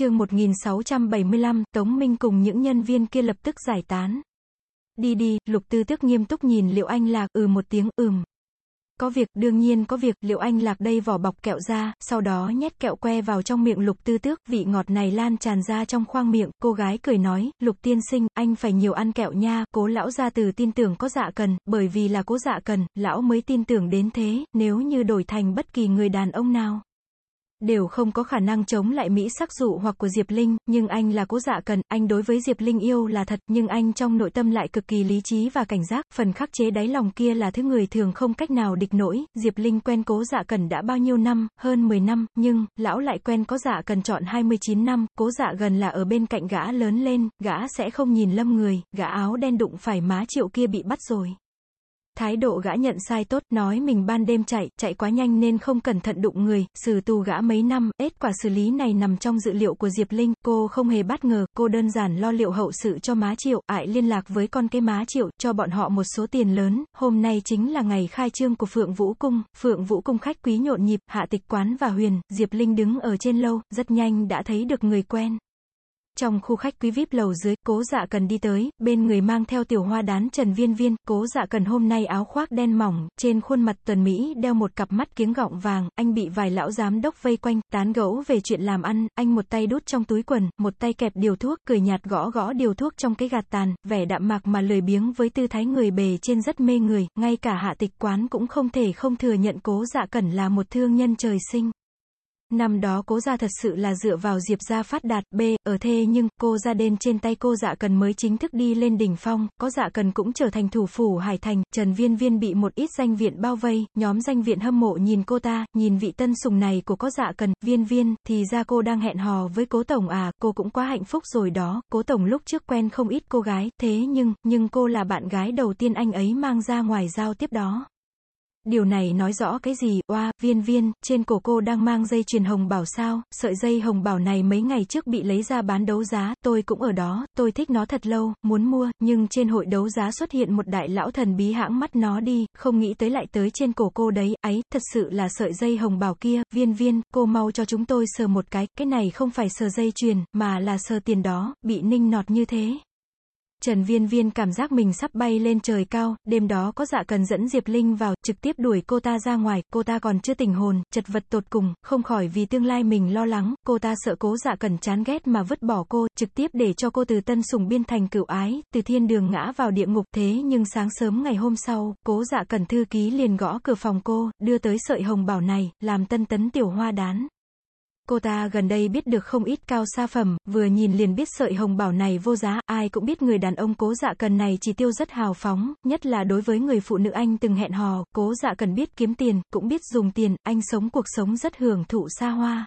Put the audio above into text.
chương 1675, Tống Minh cùng những nhân viên kia lập tức giải tán. Đi đi, lục tư tước nghiêm túc nhìn liệu anh lạc, ừ một tiếng, ừm. Có việc, đương nhiên có việc, liệu anh lạc đây vỏ bọc kẹo ra, sau đó nhét kẹo que vào trong miệng lục tư tước, vị ngọt này lan tràn ra trong khoang miệng, cô gái cười nói, lục tiên sinh, anh phải nhiều ăn kẹo nha, cố lão gia từ tin tưởng có dạ cần, bởi vì là cố dạ cần, lão mới tin tưởng đến thế, nếu như đổi thành bất kỳ người đàn ông nào đều không có khả năng chống lại Mỹ sắc dụ hoặc của Diệp Linh, nhưng anh là cố dạ cần, anh đối với Diệp Linh yêu là thật, nhưng anh trong nội tâm lại cực kỳ lý trí và cảnh giác, phần khắc chế đáy lòng kia là thứ người thường không cách nào địch nổi, Diệp Linh quen cố dạ cần đã bao nhiêu năm, hơn 10 năm, nhưng, lão lại quen cố dạ cần chọn 29 năm, cố dạ gần là ở bên cạnh gã lớn lên, gã sẽ không nhìn lâm người, gã áo đen đụng phải má triệu kia bị bắt rồi. Thái độ gã nhận sai tốt, nói mình ban đêm chạy, chạy quá nhanh nên không cẩn thận đụng người, xử tù gã mấy năm, kết quả xử lý này nằm trong dự liệu của Diệp Linh, cô không hề bất ngờ, cô đơn giản lo liệu hậu sự cho má triệu, ại liên lạc với con cái má triệu, cho bọn họ một số tiền lớn, hôm nay chính là ngày khai trương của Phượng Vũ Cung, Phượng Vũ Cung khách quý nhộn nhịp, hạ tịch quán và huyền, Diệp Linh đứng ở trên lâu, rất nhanh đã thấy được người quen. Trong khu khách quý VIP lầu dưới, cố dạ cần đi tới, bên người mang theo tiểu hoa đán Trần Viên Viên, cố dạ cần hôm nay áo khoác đen mỏng, trên khuôn mặt tuần Mỹ đeo một cặp mắt kiếng gọng vàng, anh bị vài lão giám đốc vây quanh, tán gẫu về chuyện làm ăn, anh một tay đút trong túi quần, một tay kẹp điều thuốc, cười nhạt gõ gõ điều thuốc trong cái gạt tàn, vẻ đạm mạc mà lười biếng với tư thái người bề trên rất mê người, ngay cả hạ tịch quán cũng không thể không thừa nhận cố dạ cẩn là một thương nhân trời sinh. Năm đó cố gia thật sự là dựa vào Diệp gia phát đạt, B, ở thê nhưng, cô gia đen trên tay cô dạ cần mới chính thức đi lên đỉnh phong, có dạ cần cũng trở thành thủ phủ Hải Thành, Trần Viên Viên bị một ít danh viện bao vây, nhóm danh viện hâm mộ nhìn cô ta, nhìn vị tân sùng này của có dạ cần, Viên Viên, thì ra cô đang hẹn hò với cố tổng à, cô cũng quá hạnh phúc rồi đó, cố tổng lúc trước quen không ít cô gái, thế nhưng, nhưng cô là bạn gái đầu tiên anh ấy mang ra ngoài giao tiếp đó. Điều này nói rõ cái gì, oa, viên viên, trên cổ cô đang mang dây chuyền hồng bảo sao, sợi dây hồng bảo này mấy ngày trước bị lấy ra bán đấu giá, tôi cũng ở đó, tôi thích nó thật lâu, muốn mua, nhưng trên hội đấu giá xuất hiện một đại lão thần bí hãng mắt nó đi, không nghĩ tới lại tới trên cổ cô đấy, ấy, thật sự là sợi dây hồng bảo kia, viên viên, cô mau cho chúng tôi sờ một cái, cái này không phải sờ dây chuyền, mà là sờ tiền đó, bị ninh nọt như thế. Trần Viên Viên cảm giác mình sắp bay lên trời cao, đêm đó có dạ cần dẫn Diệp Linh vào, trực tiếp đuổi cô ta ra ngoài, cô ta còn chưa tỉnh hồn, chật vật tột cùng, không khỏi vì tương lai mình lo lắng, cô ta sợ cố dạ cần chán ghét mà vứt bỏ cô, trực tiếp để cho cô từ tân sùng biên thành cửu ái, từ thiên đường ngã vào địa ngục thế nhưng sáng sớm ngày hôm sau, cố dạ cần thư ký liền gõ cửa phòng cô, đưa tới sợi hồng bảo này, làm tân tấn tiểu hoa đán. Cô ta gần đây biết được không ít cao xa phẩm, vừa nhìn liền biết sợi hồng bảo này vô giá, ai cũng biết người đàn ông cố dạ cần này chỉ tiêu rất hào phóng, nhất là đối với người phụ nữ anh từng hẹn hò, cố dạ cần biết kiếm tiền, cũng biết dùng tiền, anh sống cuộc sống rất hưởng thụ xa hoa,